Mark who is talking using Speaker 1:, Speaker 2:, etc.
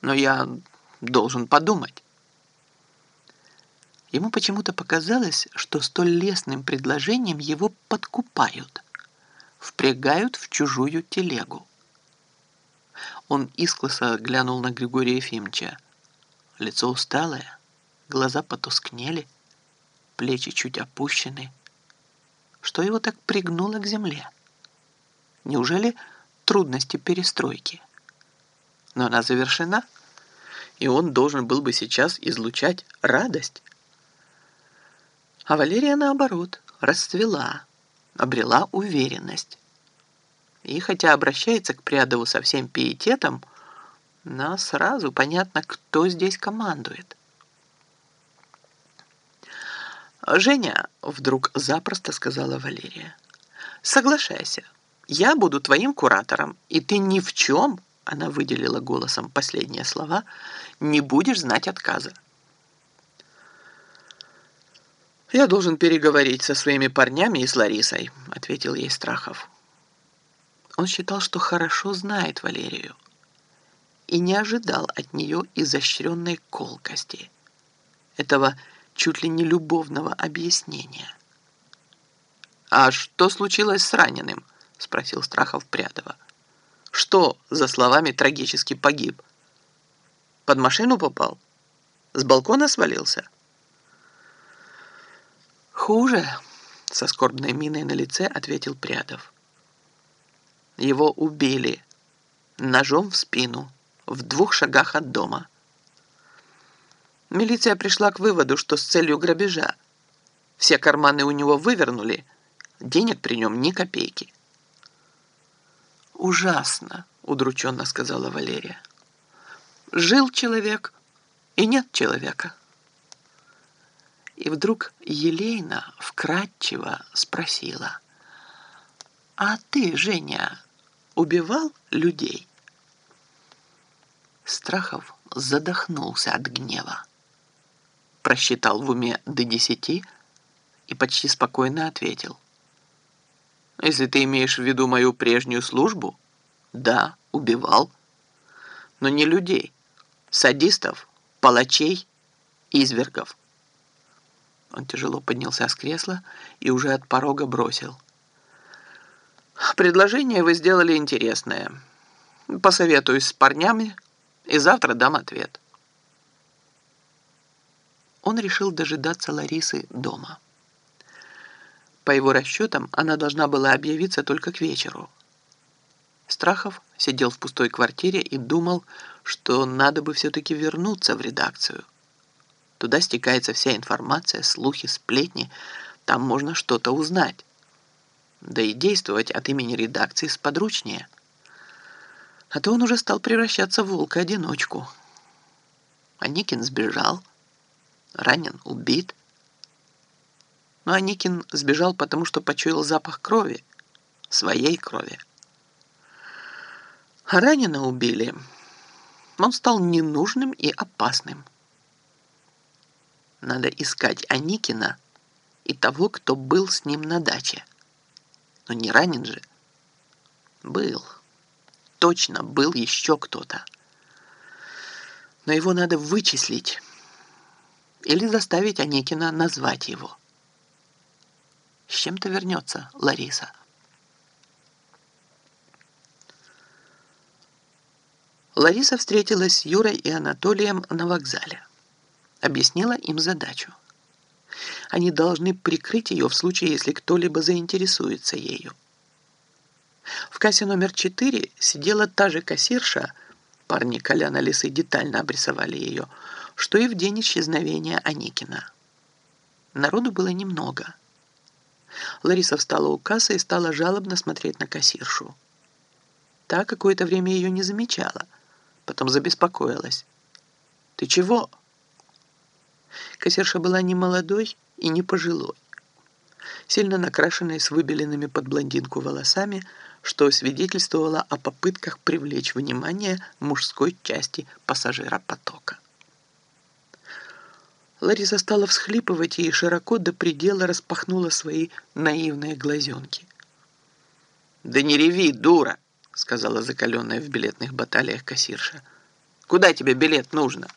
Speaker 1: но я должен подумать. Ему почему-то показалось, что столь лестным предложением его подкупают, впрягают в чужую телегу. Он искоса глянул на Григория Ефимовича. Лицо усталое, глаза потускнели, плечи чуть опущены. Что его так пригнуло к земле? Неужели трудности перестройки? Но она завершена, и он должен был бы сейчас излучать радость. А Валерия, наоборот, расцвела, обрела уверенность. И хотя обращается к Прядову со всем пиететом, но сразу понятно, кто здесь командует. «Женя», — вдруг запросто сказала Валерия, — «соглашайся, я буду твоим куратором, и ты ни в чем, — она выделила голосом последние слова, — не будешь знать отказа. «Я должен переговорить со своими парнями и с Ларисой», — ответил ей Страхов. Он считал, что хорошо знает Валерию и не ожидал от нее изощренной колкости, этого чуть ли не любовного объяснения. «А что случилось с раненым?» — спросил Страхов Прядова. «Что, за словами, трагически погиб? Под машину попал? С балкона свалился?» «Хуже», — со скорбной миной на лице ответил Прядов. «Его убили ножом в спину в двух шагах от дома. Милиция пришла к выводу, что с целью грабежа. Все карманы у него вывернули, денег при нем ни копейки». «Ужасно», — удрученно сказала Валерия. «Жил человек, и нет человека». И вдруг Елейна вкратчиво спросила, «А ты, Женя, убивал людей?» Страхов задохнулся от гнева. Просчитал в уме до десяти и почти спокойно ответил. «Если ты имеешь в виду мою прежнюю службу, да, убивал. Но не людей, садистов, палачей, извергов». Он тяжело поднялся с кресла и уже от порога бросил. «Предложение вы сделали интересное. Посоветуюсь с парнями и завтра дам ответ». Он решил дожидаться Ларисы дома. По его расчетам, она должна была объявиться только к вечеру. Страхов сидел в пустой квартире и думал, что надо бы все-таки вернуться в редакцию – Туда стекается вся информация, слухи, сплетни. Там можно что-то узнать. Да и действовать от имени редакции сподручнее. А то он уже стал превращаться в волка-одиночку. Аникин сбежал. Ранен, убит. Но Аникин сбежал, потому что почуял запах крови. Своей крови. А ранена убили. Он стал ненужным и опасным. Надо искать Аникина и того, кто был с ним на даче. Но не ранен же. Был. Точно был еще кто-то. Но его надо вычислить или заставить Аникина назвать его. С чем-то вернется Лариса. Лариса встретилась с Юрой и Анатолием на вокзале объяснила им задачу. Они должны прикрыть ее в случае, если кто-либо заинтересуется ею. В кассе номер 4 сидела та же кассирша, парни Коляна Лисы детально обрисовали ее, что и в день исчезновения Аникина. Народу было немного. Лариса встала у кассы и стала жалобно смотреть на кассиршу. Та какое-то время ее не замечала, потом забеспокоилась. «Ты чего?» Кассирша была не молодой и не пожилой. Сильно накрашенной с выбеленными под блондинку волосами, что свидетельствовало о попытках привлечь внимание мужской части пассажиропотока. Лариса стала всхлипывать и широко до предела распахнула свои наивные глазенки. «Да не реви, дура!» — сказала закаленная в билетных баталиях кассирша. Куда тебе билет нужно?»